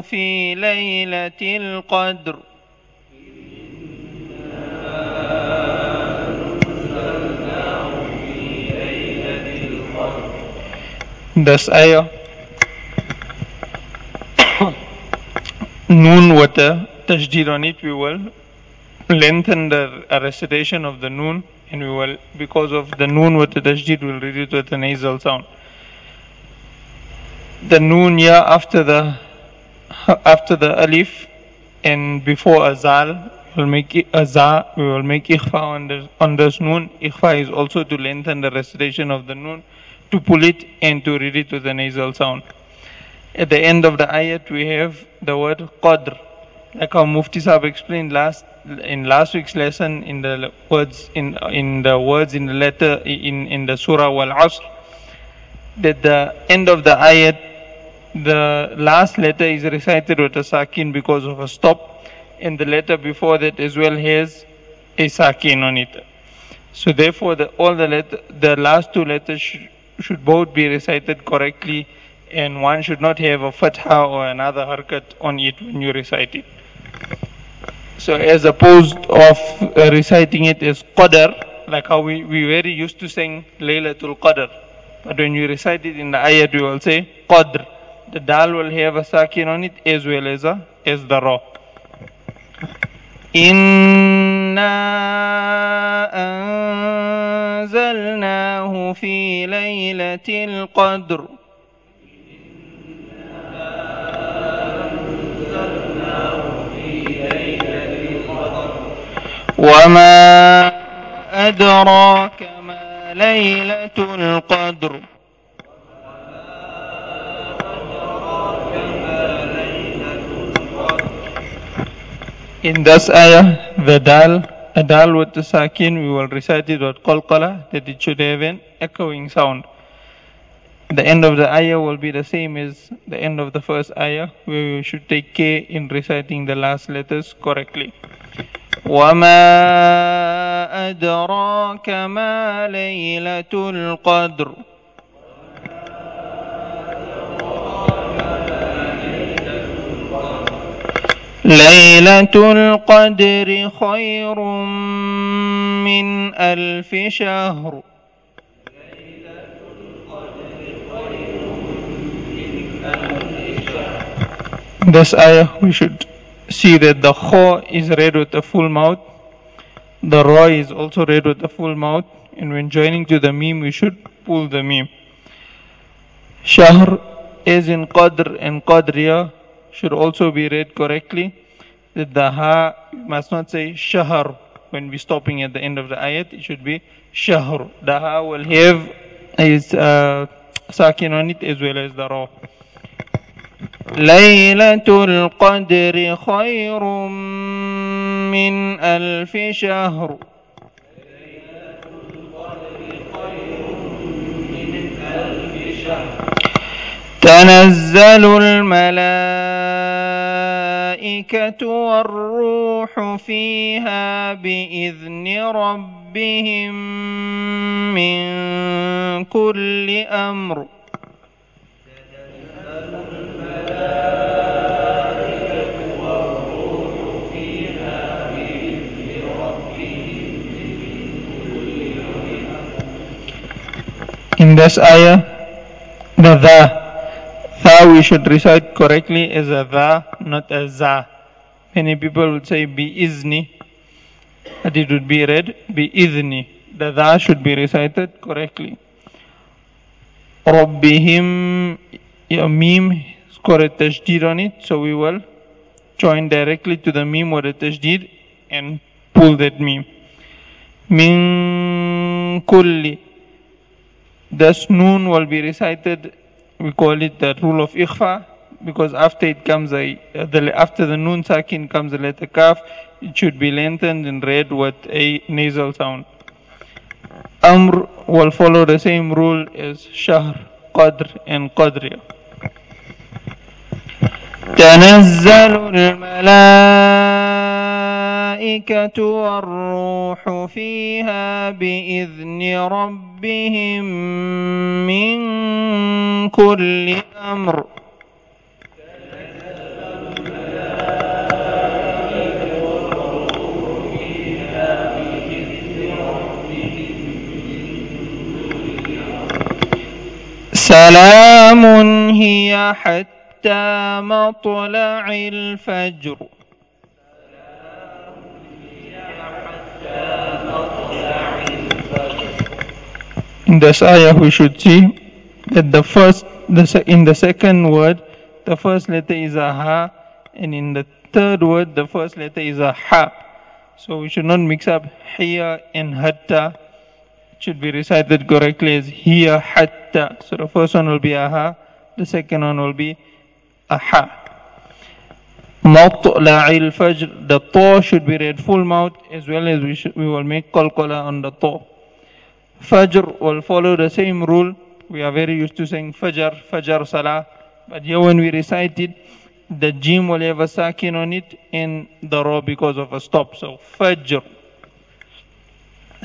في ليلة القدر Das Eier. نون وتا the Tajdeed it, we will lengthen the recitation of the Noon, and we will, because of the Noon وتا the Tajdeed, we'll read it with a nasal sound. The Noon, yeah, after the after the alif and before azal we'll make aza we will make ikhfa on the on this noon ikhfa is also to lengthen the recitation of the noon to pull it and to read it with a nasal sound at the end of the ayat we have the word qadr like how mufti sahab explained last in last week's lesson in the words in in the words in the letter in in the surah wal asr that the end of the ayat the last letter is recited with a sakin because of a stop, and the letter before that as well has a sakin on it. So therefore, the, all the letter, the last two letters sh- should both be recited correctly, and one should not have a fatha or another harkat on it when you recite it. So as opposed of uh, reciting it as qadar, like how we, we very used to sing Laylatul Qadr. But when you recite it in the ayat, you will say qadr. The dal will have a sakin on it as well as, a, as the rock. إنا أنزلناه في ليلة القدر وما أدراك ما ليلة القدر in this ayah, the dal, a dal with the sakin, we will recite it with qalqala, that it should have an echoing sound. The end of the ayah will be the same as the end of the first ayah, where we should take care in reciting the last letters correctly. وما أدراك ما ليلة القدر ليلة القدر خير من ألف شهر This ayah we should see that the kho is read with a full mouth The ra is also read with a full mouth and when joining to the meme we should pull the meme Shahr is in qadr and qadriya should also be read correctly. The daha must not say shahar when we're stopping at the end of the ayat. It should be shahr. The will have his uh, sakin on it as well as the ra. ليلة القدر خير من ألف شهر تنزل الملائكة الملائكة والروح فيها بإذن ربهم من كل أمر In this ayah, the the, the we should recite correctly is a the. not as za. Uh, many people would say bi izni, that it would be read bi izni. The za should be recited correctly. Rabbihim, your meme is a tashdeed on it, so we will join directly to the meme or the tashdeed and pull that meme. Min kulli. Thus, noon will be recited. We call it the rule of ikhfa because after it comes a, uh, the, after the noon sakin comes the letter kaf, it should be lengthened and read with a nasal sound. Amr will follow the same rule as Shahr, Qadr and Qadriya. تنزل الملائكة والروح فيها بإذن ربهم من كل أمر سلام هي حتى مطلع الفجر In this ayah we should see that the first, the, in the second word, the first letter is a ha, and in the third word, the first letter is a ha. So we should not mix up hiya and hatta. should be recited correctly as hiya hatta. So the first one will be aha, the second one will be aha. Matla'il fajr, the to should be read full mouth as well as we, should, we will make qalqala on the to. Fajr will follow the same rule. We are very used to saying fajr, fajr salah. But here when we recite it, the jim will have a sakin on it in the raw because of a stop. So fajr.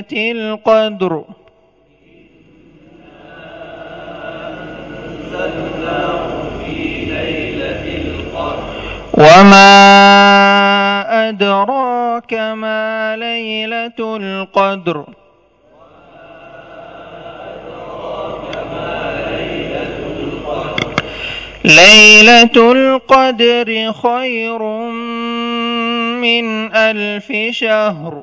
ليلة القدر وما أدراك ما ليلة القدر ليلة القدر خير من ألف شهر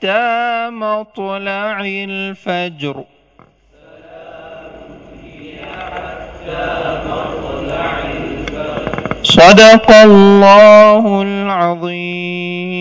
حتى مطلع الفجر صدق الله العظيم